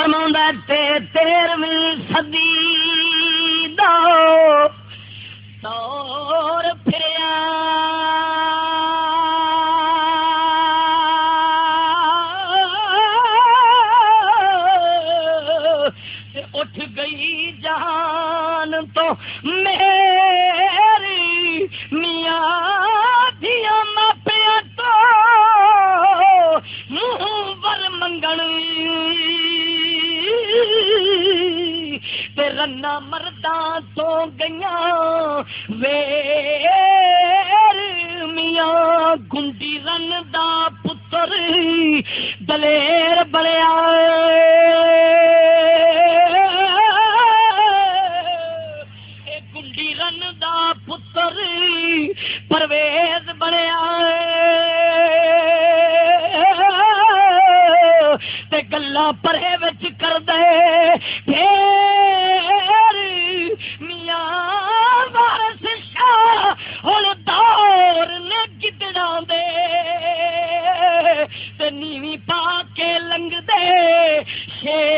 فرما تیرویں سدی دو دور پھریا۔ اٹھ گئی جان تو میری رنا مرداں تو گئیاں۔ ویر میاں گنڈی رن دا پتر دلیر بڑیا گنڈی رن دا پتر پرویز بنیا گلا پرے بچ کر دے۔ میاں وارس شاہ ہوں دور نے گدڑا دے۔ تے نیوی پا کے لنگ دے، شیر